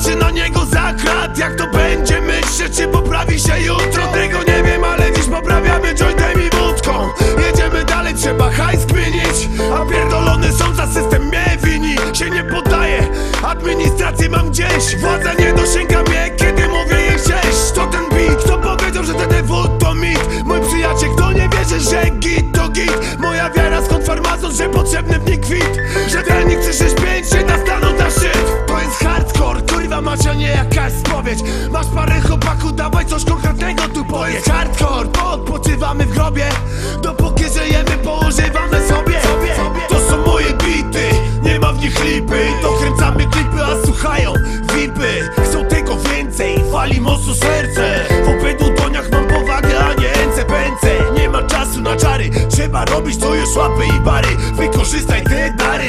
patrzy na niego za krat. Jak to będzie, myślę, czy poprawi się jutro. Tego nie wiem, ale dziś poprawiamy. Jointem i wódką. Jedziemy dalej, trzeba hajs kminić A pierdolony są za system mnie wini. Się nie poddaję, administrację mam gdzieś. Władza nie dosięga mnie, kiedy mówię jej cześć. To ten beat, kto powiedział, że ten to mit. Mój przyjaciel, kto nie wierzy, że git to git. Moja wiara skąd farmazon, że potrzebny w niej kwit? Że trening 365 się nastaną parę chłopaków, dawaj coś konkretnego tu jest hardcore, to odpoczywamy w grobie. Dopóki żyjemy, położywamy sobie. To są moje bity, nie ma w nich lipy. Dokręcamy klipy, a słuchają vipy Chcą tego więcej, wali mocno serce. W obydwu dłoniach mam powagę, a nie ręce pęce. Nie ma czasu na czary, trzeba robić to już łapy i bary. Wykorzystaj te dary.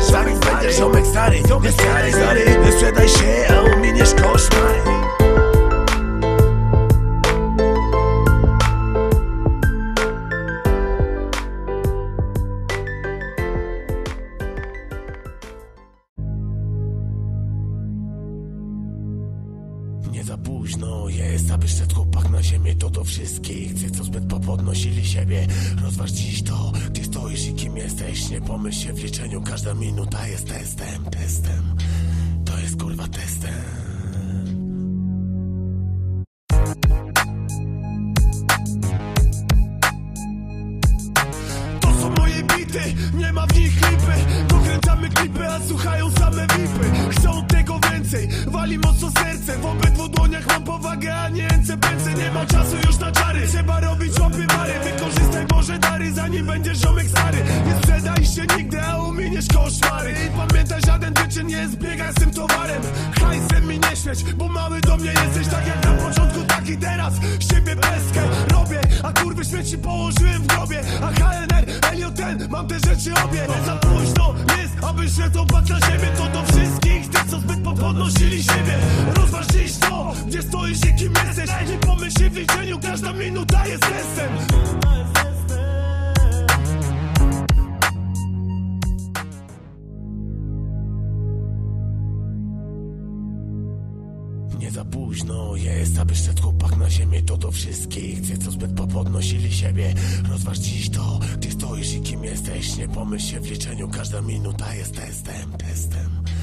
Stary, będziesz ziomek stary, nie stary, stary Nie sprzedaj się, Nie za późno jest, aby szedł chłopak na ziemię To do wszystkich, tych co zbyt popodnosili siebie. Rozważ dziś to, gdzie stoisz i kim jesteś. Nie pomyśl się w liczeniu, każda minuta jest testem Testem, to jest kurwa testem. Nie ma w nich lipy. Dokręcamy klipy, wali mocno serce W obydwu dłoniach mam powagę, a nie ręce Nie ma czasu już na czary, trzeba robić łapy mary Wykorzystaj Boże dary, zanim będziesz ziomek stary. Nie sprzedaj się nigdy, a uminiesz koszmary. I pamiętaj, żaden wyczyn nie zbiega z tym towarem. Hajsem mi nie śmieć, bo mały do mnie jesteś Tak jak na początku, tak i teraz. Z ciebie bezkę robię, a kurwy śmieci położyłem w grobie. A HNR, Elioten, mam te rzeczy obie. Za późno jest, aby szedł opak na ziemię To do wszystkich co zbyt popodnosili siebie. Rozważ dziś to, gdzie stoisz i kim jesteś. Nie pomyśl się w liczeniu, każda minuta jest testem Nie za późno jest, aby szedł chłopak na ziemię. To do wszystkich, tych co zbyt popodnosili siebie. Rozważ dziś to, gdzie stoisz i kim jesteś. Nie pomyśl się w liczeniu, każda minuta jest testem, testem